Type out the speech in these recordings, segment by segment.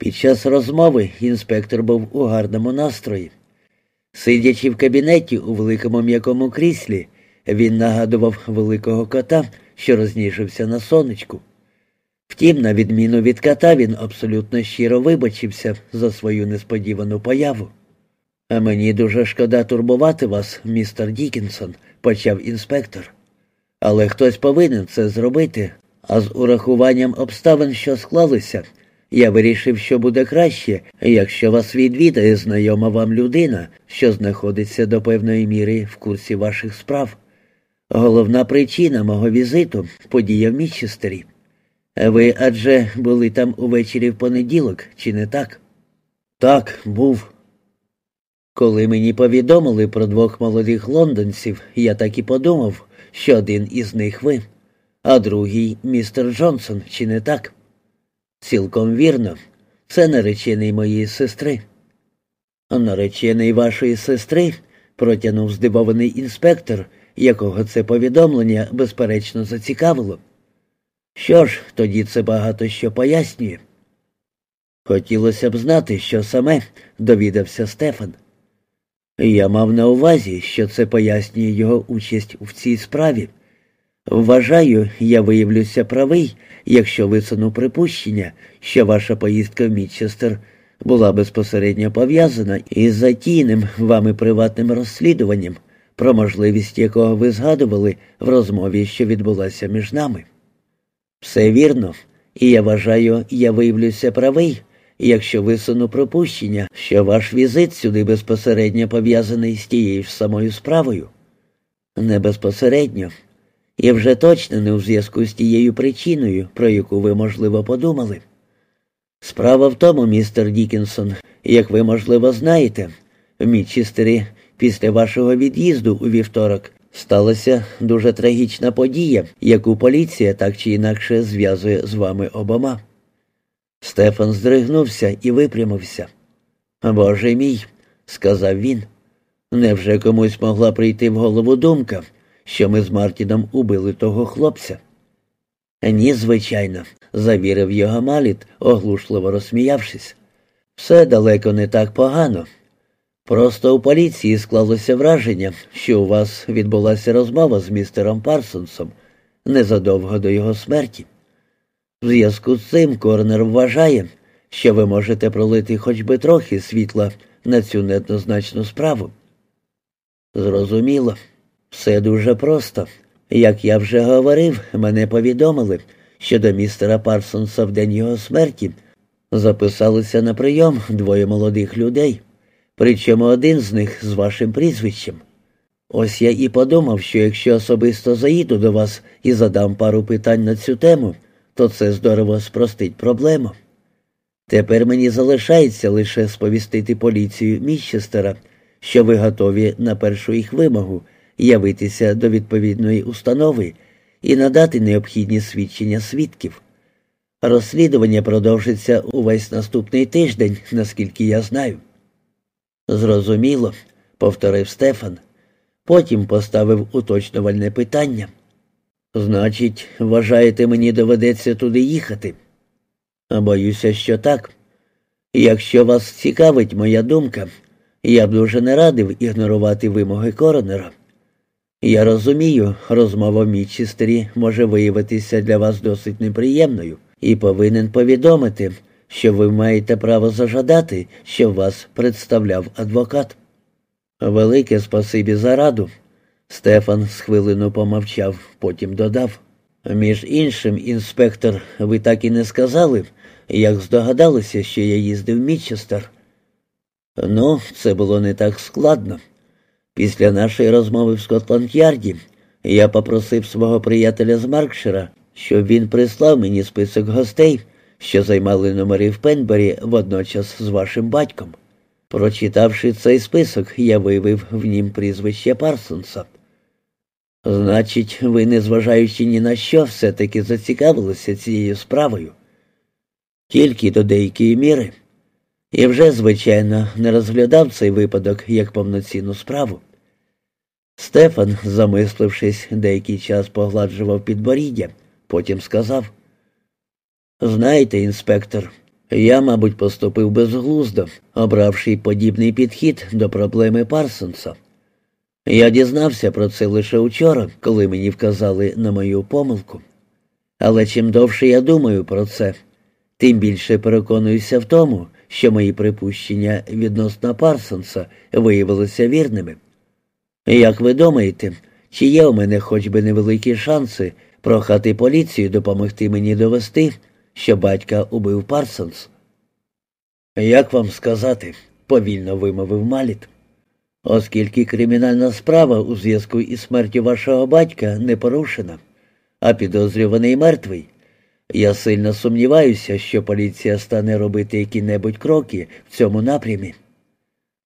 Під час розмови інспектор був у гарному настрої. Сидячи в кабінеті у великому м'якому кріслі, він нагадував великого кота, що розніжився на сонечку. Втім, на відміну від кота, він абсолютно щиро вибачився за свою несподівану появу. А мені дуже шкода турбувати вас, містер Дікінсон, почав інспектор. Але хтось повинен це зробити, а з урахуванням обставин, що склалися, я вирішив, що буде краще, якщо вас відвідає знайома вам людина, що знаходиться до певної міри в курсі ваших справ. Головна причина мого візиту подія в Мічестері. Ви адже були там увечері в понеділок, чи не так? Так, був. Коли мені повідомили про двох молодих лондонців, я так і подумав, що один із них ви, а другий містер Джонсон, чи не так? Цілком вірно, це наречений моєї сестри. Наречений вашої сестри, протягнув здивований інспектор, якого це повідомлення безперечно зацікавило. Що ж, тоді це багато що пояснює. Хотілося б знати, що саме довідався Стефан. Я мав на увазі, що це пояснює його участь в цій справі. Вважаю, я виявлюся правий, якщо висуну припущення, що ваша поїздка в Мітчестер була безпосередньо пов'язана із затійним вами приватним розслідуванням, про можливість якого ви згадували в розмові, що відбулася між нами. Все вірно, і я вважаю, я виявлюся правий, якщо висуну пропущення, що ваш візит сюди безпосередньо пов'язаний з тією ж самою справою. Не безпосередньо. І вже точно не у зв'язку з тією причиною, про яку ви, можливо, подумали. Справа в тому, містер Дікінсон, як ви, можливо, знаєте, в Мітчестері після вашого від'їзду у вівторок сталася дуже трагічна подія, яку поліція так чи інакше зв'язує з вами обома. Стефан здригнувся і випрямився. Боже мій, сказав він, невже комусь могла прийти в голову думка, що ми з Мартіном убили того хлопця? Ні, звичайно, завірив його Маліт, оглушливо розсміявшись. Все далеко не так погано. Просто у поліції склалося враження, що у вас відбулася розмова з містером Парсонсом незадовго до його смерті. В зв'язку з цим Корнер вважає, що ви можете пролити хоч би трохи світла на цю неоднозначну справу. Зрозуміло, все дуже просто. Як я вже говорив, мене повідомили, що до містера Парсонса в день його смерті записалися на прийом двоє молодих людей, причому один з них з вашим прізвищем. Ось я і подумав, що якщо особисто заїду до вас і задам пару питань на цю тему, то це здорово спростить проблему. Тепер мені залишається лише сповістити поліцію Міщестера, що ви готові на першу їх вимогу явитися до відповідної установи і надати необхідні свідчення свідків. Розслідування продовжиться увесь наступний тиждень, наскільки я знаю. Зрозуміло, повторив Стефан. Потім поставив уточнювальне питання. Значить, вважаєте, мені доведеться туди їхати? Боюся, що так. Якщо вас цікавить моя думка, я б дуже не радив ігнорувати вимоги коронера. Я розумію, розмова в Мічестері може виявитися для вас досить неприємною і повинен повідомити, що ви маєте право зажадати, щоб вас представляв адвокат. Велике спасибі за раду. Стефан з хвилину помовчав, потім додав. Між іншим, інспектор, ви так і не сказали, як здогадалися, що я їздив в Мічестер. Ну, це було не так складно. Після нашої розмови в Скотланд-Ярді я попросив свого приятеля з Маркшира, щоб він прислав мені список гостей, що займали номери в Пенбері водночас з вашим батьком. Прочитавши цей список, я виявив в нім прізвище Парсонса. Значить, ви, незважаючи ні на що, все-таки зацікавилися цією справою. Тільки до деякої міри. І вже, звичайно, не розглядав цей випадок як повноцінну справу. Стефан, замислившись, деякий час погладжував підборіддя, потім сказав: Знаєте, інспектор, Я, мабуть, поступив безглуздо, обравши подібний підхід до проблеми Парсонса. Я дізнався про це лише вчора, коли мені вказали на мою помилку. Але чим довше я думаю про це, тим більше переконуюся в тому, що мої припущення відносно Парсонса виявилися вірними. Як ви думаєте, чи є у мене хоч би невеликі шанси прохати поліцію допомогти мені довести, що батька убив Парсонс? Як вам сказати, повільно вимовив Маліт. Оскільки кримінальна справа у зв'язку із смертю вашого батька не порушена, а підозрюваний мертвий, я сильно сумніваюся, що поліція стане робити які-небудь кроки в цьому напрямі.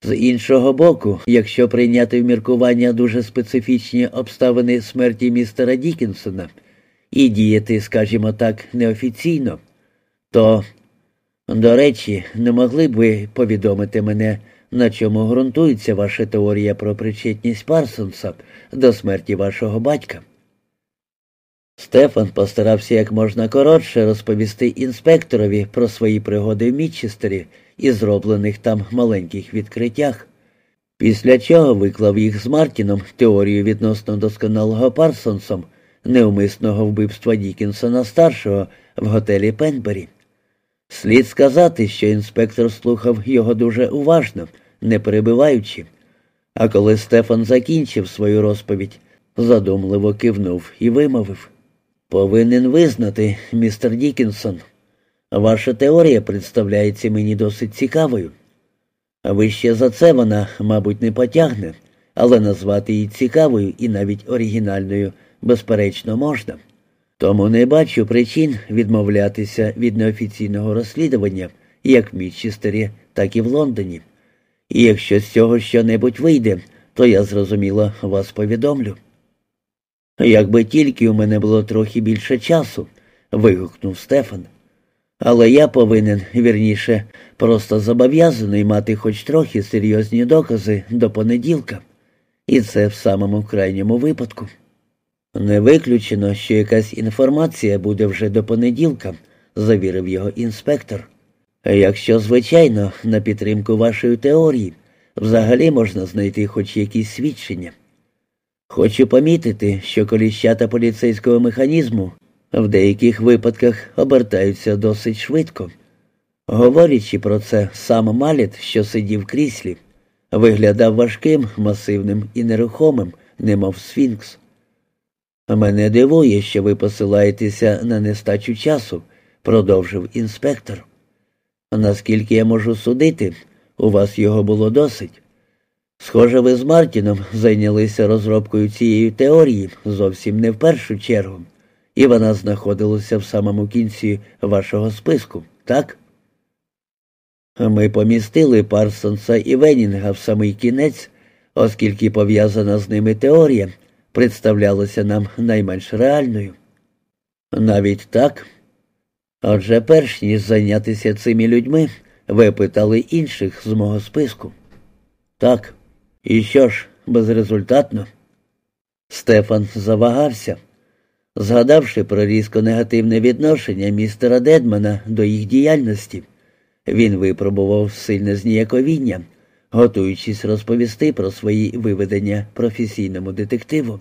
З іншого боку, якщо прийняти в міркування дуже специфічні обставини смерті містера Дікінсона і діяти, скажімо так, неофіційно, то, до речі, не могли б ви повідомити мене, на чому ґрунтується ваша теорія про причетність Парсонса до смерті вашого батька. Стефан постарався як можна коротше розповісти інспекторові про свої пригоди в Мітчестері і зроблених там маленьких відкриттях, після чого виклав їх з Мартіном теорію відносно досконалого Парсонсом неумисного вбивства Дікінсона старшого в готелі Пенбері. Слід сказати, що інспектор слухав його дуже уважно, не перебиваючи. А коли Стефан закінчив свою розповідь, задумливо кивнув і вимовив. Повинен визнати, містер Дікінсон, ваша теорія представляється мені досить цікавою. Вище за це вона, мабуть, не потягне, але назвати її цікавою і навіть оригінальною, безперечно, можна. Тому не бачу причин відмовлятися від неофіційного розслідування як в Мітчестері, так і в Лондоні. І якщо з цього щонебудь вийде, то я зрозуміло вас повідомлю. Якби тільки у мене було трохи більше часу, вигукнув Стефан. Але я повинен, вірніше, просто зобов'язаний мати хоч трохи серйозні докази до понеділка, і це в самому крайньому випадку. Не виключено, що якась інформація буде вже до понеділка, завірив його інспектор. Якщо, звичайно, на підтримку вашої теорії взагалі можна знайти хоч якісь свідчення. Хочу помітити, що коліщата поліцейського механізму в деяких випадках обертаються досить швидко. Говорячи про це, сам Маліт, що сидів в кріслі, виглядав важким, масивним і нерухомим, немов сфінкс. Мене дивує, що ви посилаєтеся на нестачу часу, продовжив інспектор. Наскільки я можу судити, у вас його було досить. Схоже, ви з Мартіном зайнялися розробкою цієї теорії зовсім не в першу чергу, і вона знаходилася в самому кінці вашого списку, так? Ми помістили Парсонса і Венінга в самий кінець, оскільки пов'язана з ними теорія представлялася нам найменш реальною. Навіть так. Отже, перш ніж зайнятися цими людьми, ви питали інших з мого списку. Так. І що ж, безрезультатно? Стефан завагався. Згадавши про різко негативне відношення містера Дедмана до їх діяльності, він випробував сильне зніяковіння, готуючись розповісти про свої виведення професійному детективу.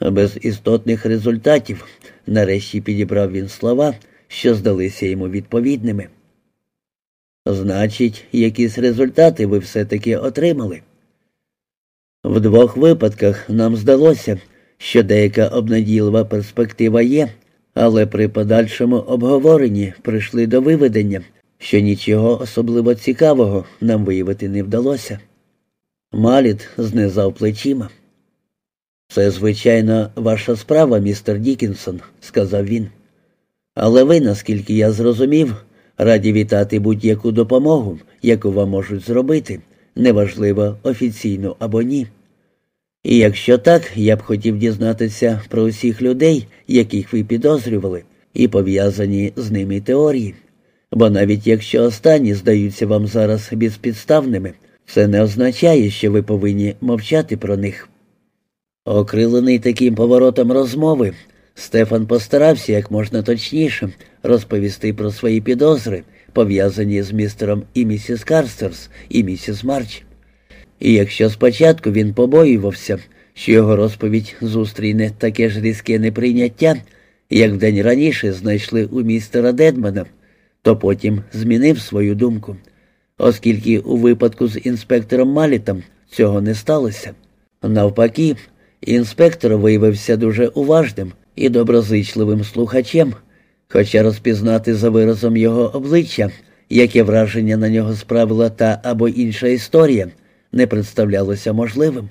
Без істотних результатів нарешті підібрав він слова, що здалися йому відповідними. Значить, якісь результати ви все-таки отримали. В двох випадках нам здалося, що деяка обнадійлива перспектива є, але при подальшому обговоренні прийшли до виведення, що нічого особливо цікавого нам виявити не вдалося. Маліт знизав плечима. Це, звичайно, ваша справа, містер Дікінсон, сказав він. Але ви, наскільки я зрозумів, Раді вітати будь-яку допомогу, яку вам можуть зробити, неважливо, офіційно або ні. І якщо так, я б хотів дізнатися про усіх людей, яких ви підозрювали, і пов'язані з ними теорії. Бо навіть якщо останні здаються вам зараз безпідставними, це не означає, що ви повинні мовчати про них. Окрилений таким поворотом розмови, Стефан постарався як можна точніше розповісти про свої підозри, пов'язані з містером і місіс Карстерс і місіс Марч. І якщо спочатку він побоювався, що його розповідь зустріне таке ж різке неприйняття, як вдень раніше знайшли у містера Дедмана, то потім змінив свою думку, оскільки у випадку з інспектором Малітом цього не сталося. Навпаки, інспектор виявився дуже уважним і доброзичливим слухачем, хоча розпізнати за виразом його обличчя, яке враження на нього справила та або інша історія, не представлялося можливим.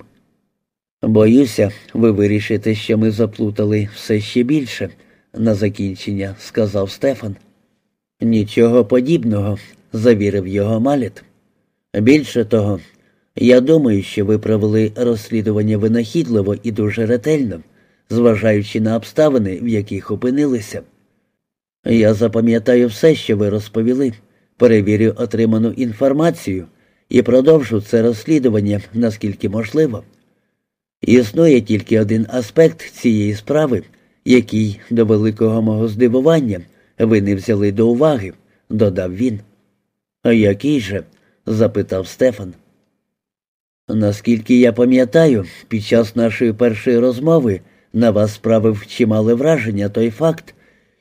Боюся, ви вирішите, що ми заплутали все ще більше, на закінчення сказав Стефан. Нічого подібного, завірив його Маліт. Більше того, я думаю, що ви провели розслідування винахідливо і дуже ретельно, зважаючи на обставини, в яких опинилися. Я запам'ятаю все, що ви розповіли, перевірю отриману інформацію і продовжу це розслідування наскільки можливо. Існує тільки один аспект цієї справи, який до великого мого здивування ви не взяли до уваги, додав він. А який же? запитав Стефан. Наскільки я пам'ятаю, під час нашої першої розмови на вас справив чимале враження той факт,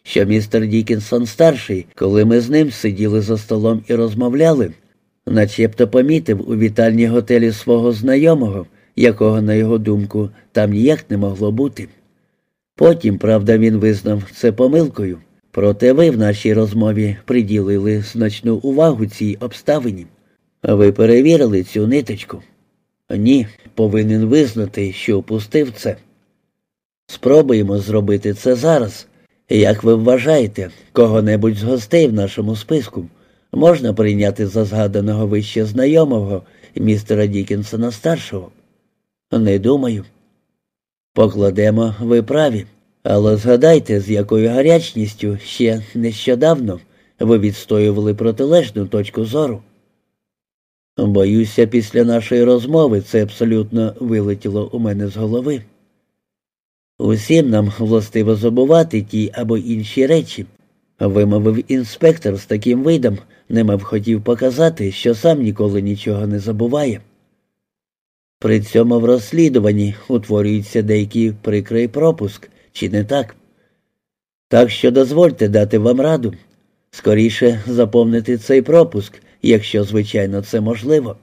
що містер Дікінсон старший, коли ми з ним сиділи за столом і розмовляли, начебто помітив у вітальні готелі свого знайомого, якого, на його думку, там ніяк не могло бути. Потім, правда, він визнав це помилкою, проте ви в нашій розмові приділили значну увагу цій обставині. Ви перевірили цю ниточку? Ні, повинен визнати, що опустив це. Спробуємо зробити це зараз. Як ви вважаєте, кого-небудь з гостей в нашому списку можна прийняти за згаданого вище знайомого містера Дікінсона старшого? Не думаю. Покладемо ви праві, але згадайте, з якою гарячністю ще нещодавно ви відстоювали протилежну точку зору. Боюся, після нашої розмови це абсолютно вилетіло у мене з голови. Усім нам властиво забувати ті або інші речі, вимовив інспектор з таким видом, немов хотів показати, що сам ніколи нічого не забуває. При цьому в розслідуванні утворюється деякий прикрий пропуск, чи не так? Так що дозвольте дати вам раду. Скоріше заповнити цей пропуск, якщо, звичайно, це можливо.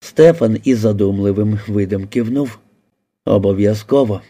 Стефан із задумливим видом кивнув. Обов'язково.